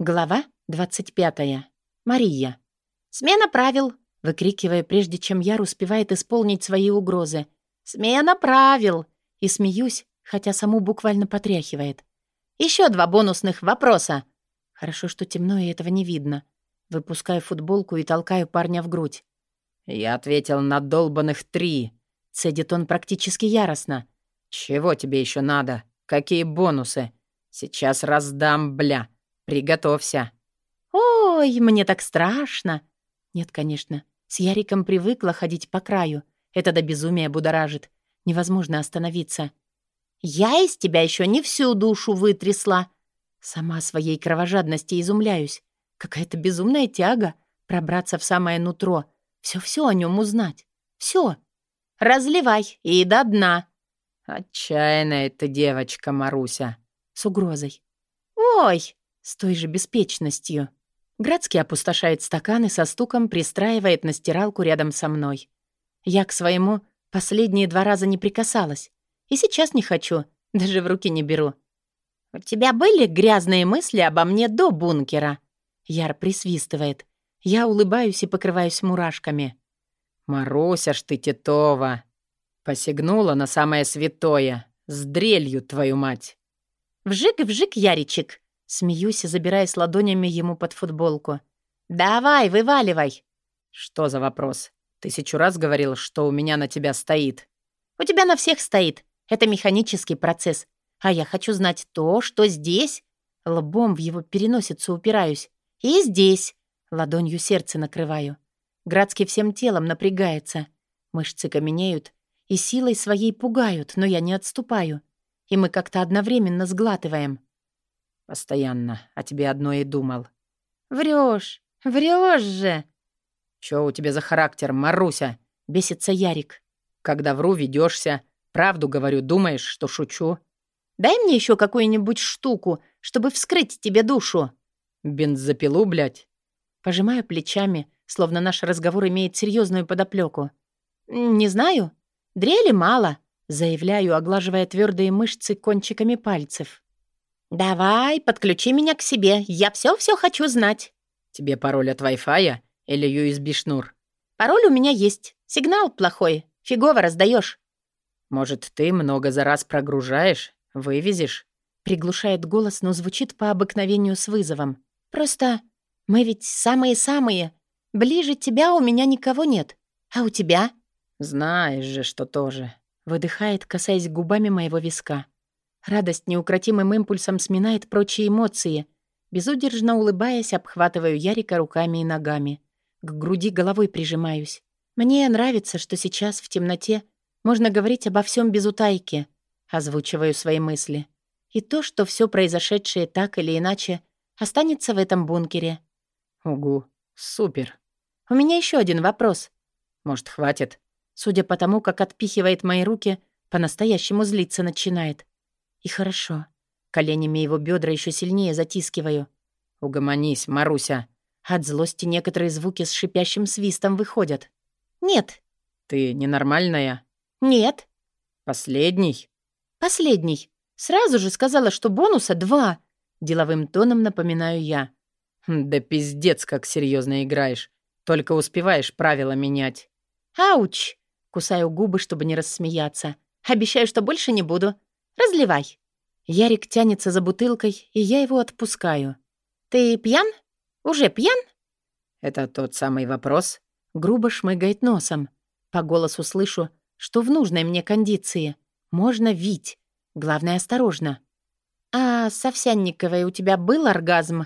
Глава 25. Мария. «Смена правил!» — выкрикивая, прежде чем Яр успевает исполнить свои угрозы. «Смена правил!» И смеюсь, хотя саму буквально потряхивает. Еще два бонусных вопроса!» Хорошо, что темно, и этого не видно. Выпускаю футболку и толкаю парня в грудь. «Я ответил на долбанных три!» Цедит он практически яростно. «Чего тебе еще надо? Какие бонусы? Сейчас раздам, бля!» «Приготовься». «Ой, мне так страшно». Нет, конечно, с Яриком привыкла ходить по краю. Это до безумия будоражит. Невозможно остановиться. «Я из тебя еще не всю душу вытрясла». Сама своей кровожадности изумляюсь. Какая-то безумная тяга пробраться в самое нутро. Все-все о нем узнать. Все. Разливай и до дна. Отчаянная ты девочка, Маруся. С угрозой. Ой, с той же беспечностью. Градский опустошает стакан и со стуком пристраивает на стиралку рядом со мной. Я к своему последние два раза не прикасалась. И сейчас не хочу, даже в руки не беру. «У тебя были грязные мысли обо мне до бункера?» Яр присвистывает. Я улыбаюсь и покрываюсь мурашками. «Маруся ж ты, Титова!» Посягнула на самое святое. С дрелью, твою мать. «Вжик-вжик, Яричек!» Смеюсь, забираясь ладонями ему под футболку. «Давай, вываливай!» «Что за вопрос? Тысячу раз говорил, что у меня на тебя стоит». «У тебя на всех стоит. Это механический процесс. А я хочу знать то, что здесь...» Лбом в его переносицу упираюсь. «И здесь...» Ладонью сердце накрываю. Градский всем телом напрягается. Мышцы каменеют и силой своей пугают, но я не отступаю. И мы как-то одновременно сглатываем. «Постоянно о тебе одно и думал». Врешь, врешь же!» «Чё у тебя за характер, Маруся?» — бесится Ярик. «Когда вру, ведёшься. Правду говорю, думаешь, что шучу?» «Дай мне ещё какую-нибудь штуку, чтобы вскрыть тебе душу». «Бензопилу, блядь?» Пожимаю плечами, словно наш разговор имеет серьезную подоплёку. «Не знаю. Дрели мало», — заявляю, оглаживая твердые мышцы кончиками пальцев. «Давай, подключи меня к себе. Я все-все хочу знать». «Тебе пароль от Wi-Fi или USB-шнур?» «Пароль у меня есть. Сигнал плохой. Фигово раздаешь. «Может, ты много за раз прогружаешь? Вывезешь?» Приглушает голос, но звучит по обыкновению с вызовом. «Просто мы ведь самые-самые. Ближе тебя у меня никого нет. А у тебя?» «Знаешь же, что тоже». Выдыхает, касаясь губами моего виска. Радость неукротимым импульсом сминает прочие эмоции. Безудержно улыбаясь, обхватываю Ярика руками и ногами. К груди головой прижимаюсь. Мне нравится, что сейчас, в темноте, можно говорить обо всем без утайки. Озвучиваю свои мысли. И то, что все произошедшее так или иначе останется в этом бункере. Угу, супер. У меня еще один вопрос. Может, хватит? Судя по тому, как отпихивает мои руки, по-настоящему злиться начинает. И хорошо. Коленями его бедра еще сильнее затискиваю. «Угомонись, Маруся!» От злости некоторые звуки с шипящим свистом выходят. «Нет». «Ты ненормальная?» «Нет». «Последний?» «Последний. Сразу же сказала, что бонуса два». Деловым тоном напоминаю я. Хм, «Да пиздец, как серьезно играешь. Только успеваешь правила менять». «Ауч!» Кусаю губы, чтобы не рассмеяться. «Обещаю, что больше не буду. Разливай». Ярик тянется за бутылкой, и я его отпускаю. «Ты пьян? Уже пьян?» «Это тот самый вопрос?» Грубо шмыгает носом. По голосу слышу, что в нужной мне кондиции. Можно вить. Главное, осторожно. «А с Овсянниковой у тебя был оргазм?»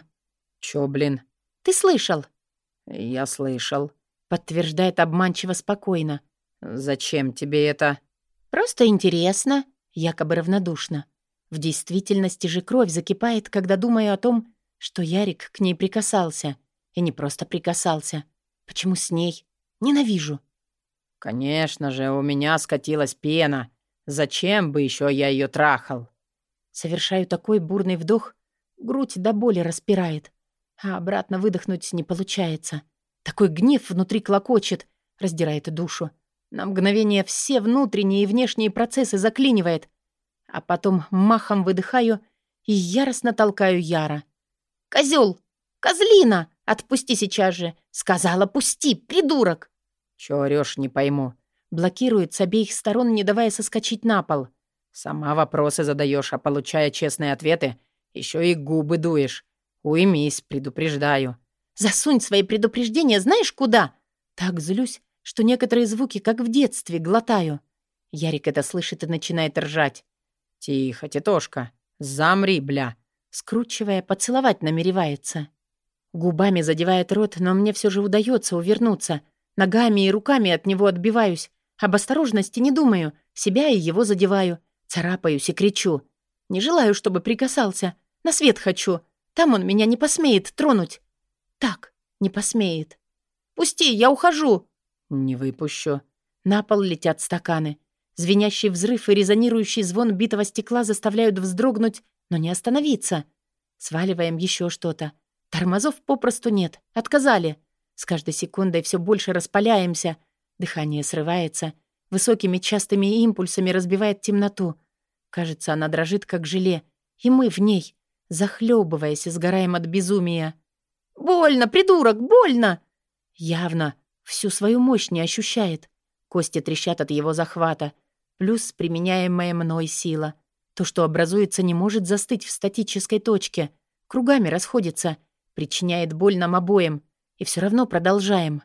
«Чё, блин?» «Ты слышал?» «Я слышал», — подтверждает обманчиво спокойно. «Зачем тебе это?» «Просто интересно», якобы равнодушна. В действительности же кровь закипает, когда думаю о том, что Ярик к ней прикасался. И не просто прикасался. Почему с ней? Ненавижу. «Конечно же, у меня скатилась пена. Зачем бы еще я ее трахал?» Совершаю такой бурный вдох, грудь до боли распирает, а обратно выдохнуть не получается. Такой гнев внутри клокочет, раздирает душу. На мгновение все внутренние и внешние процессы заклинивает, а потом махом выдыхаю и яростно толкаю Яра. Козёл! Козлина! Отпусти сейчас же! Сказала, пусти, придурок!» «Чё орёшь, не пойму?» Блокирует с обеих сторон, не давая соскочить на пол. «Сама вопросы задаешь, а получая честные ответы, ещё и губы дуешь. Уймись, предупреждаю». «Засунь свои предупреждения знаешь куда?» Так злюсь, что некоторые звуки, как в детстве, глотаю. Ярик это слышит и начинает ржать. «Тихо, тетушка, замри, бля!» Скручивая, поцеловать намеревается. Губами задевает рот, но мне все же удается увернуться. Ногами и руками от него отбиваюсь. Об осторожности не думаю. Себя и его задеваю. Царапаюсь и кричу. Не желаю, чтобы прикасался. На свет хочу. Там он меня не посмеет тронуть. Так, не посмеет. «Пусти, я ухожу!» «Не выпущу». На пол летят стаканы. Звенящий взрыв и резонирующий звон битого стекла заставляют вздрогнуть, но не остановиться. Сваливаем еще что-то. Тормозов попросту нет. Отказали. С каждой секундой все больше распаляемся. Дыхание срывается. Высокими частыми импульсами разбивает темноту. Кажется, она дрожит, как желе. И мы в ней, захлебываясь, сгораем от безумия. «Больно, придурок, больно!» Явно всю свою мощь не ощущает. Кости трещат от его захвата. Плюс применяемая мной сила. То, что образуется, не может застыть в статической точке. Кругами расходится. Причиняет боль нам обоим. И все равно продолжаем.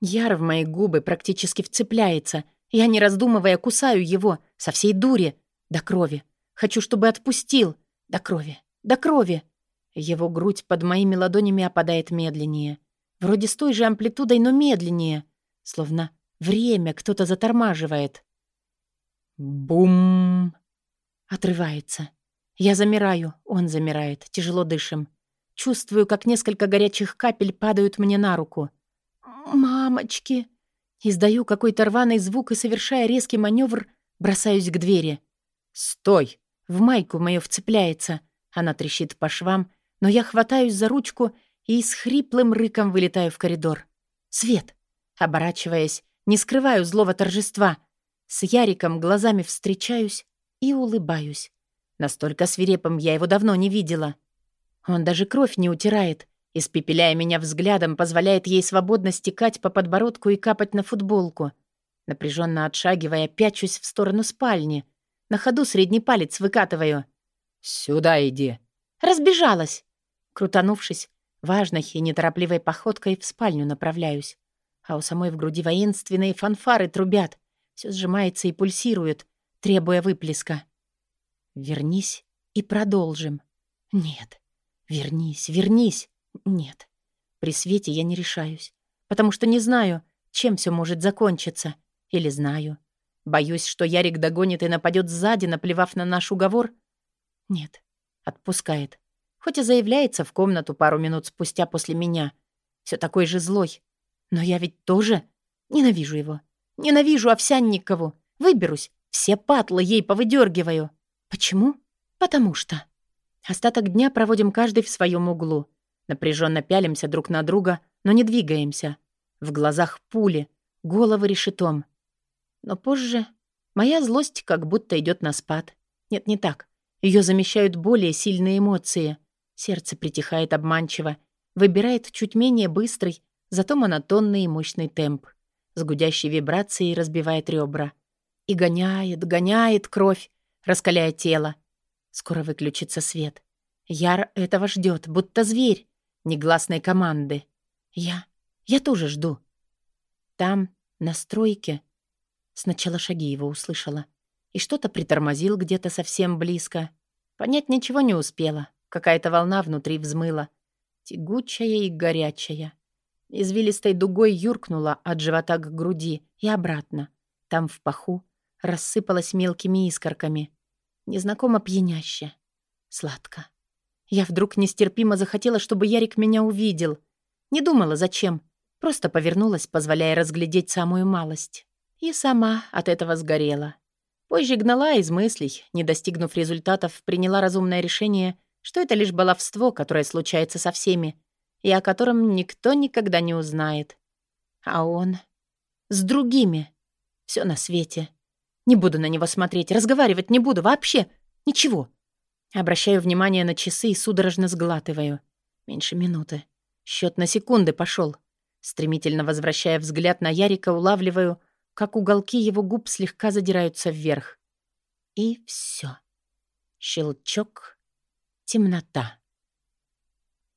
Яр в мои губы практически вцепляется. Я, не раздумывая, кусаю его. Со всей дури. До крови. Хочу, чтобы отпустил. До крови. До крови. Его грудь под моими ладонями опадает медленнее. Вроде с той же амплитудой, но медленнее. Словно время кто-то затормаживает. Бум! Отрывается. Я замираю, он замирает, тяжело дышим. Чувствую, как несколько горячих капель падают мне на руку. «Мамочки!» Издаю какой-то рваный звук и, совершая резкий маневр, бросаюсь к двери. «Стой!» В майку мою вцепляется. Она трещит по швам, но я хватаюсь за ручку и с хриплым рыком вылетаю в коридор. «Свет!» Оборачиваясь, не скрываю злого торжества. С Яриком глазами встречаюсь и улыбаюсь. Настолько свирепым я его давно не видела. Он даже кровь не утирает, испепеляя меня взглядом, позволяет ей свободно стекать по подбородку и капать на футболку. Напряженно отшагивая, пячусь в сторону спальни. На ходу средний палец выкатываю. «Сюда иди». Разбежалась. Крутанувшись, Важной и неторопливой походкой в спальню направляюсь. А у самой в груди воинственные фанфары трубят. Все сжимается и пульсирует, требуя выплеска. Вернись и продолжим. Нет. Вернись, вернись. Нет. При свете я не решаюсь, потому что не знаю, чем все может закончиться. Или знаю. Боюсь, что Ярик догонит и нападет сзади, наплевав на наш уговор. Нет. Отпускает хоть и заявляется в комнату пару минут спустя после меня. Все такой же злой. Но я ведь тоже ненавижу его. Ненавижу Овсянникову. Выберусь, все патлы ей повыдергиваю. Почему? Потому что. Остаток дня проводим каждый в своем углу. Напряженно пялимся друг на друга, но не двигаемся. В глазах пули, головы решетом. Но позже моя злость как будто идет на спад. Нет, не так. Ее замещают более сильные эмоции. Сердце притихает обманчиво, выбирает чуть менее быстрый, зато монотонный и мощный темп. С гудящей вибрацией разбивает ребра. И гоняет, гоняет кровь, раскаляя тело. Скоро выключится свет. Яр этого ждет, будто зверь, негласной команды. Я, я тоже жду. Там, на стройке, сначала шаги его услышала. И что-то притормозил где-то совсем близко. Понять ничего не успела. Какая-то волна внутри взмыла. Тягучая и горячая. Извилистой дугой юркнула от живота к груди и обратно. Там в паху рассыпалась мелкими искорками. Незнакомо пьяняще. Сладко. Я вдруг нестерпимо захотела, чтобы Ярик меня увидел. Не думала, зачем. Просто повернулась, позволяя разглядеть самую малость. И сама от этого сгорела. Позже гнала из мыслей, не достигнув результатов, приняла разумное решение что это лишь баловство, которое случается со всеми, и о котором никто никогда не узнает. А он с другими. Все на свете. Не буду на него смотреть, разговаривать не буду вообще. Ничего. Обращаю внимание на часы и судорожно сглатываю. Меньше минуты. Счет на секунды пошел. Стремительно возвращая взгляд на Ярика, улавливаю, как уголки его губ слегка задираются вверх. И все. Щелчок. Темнота.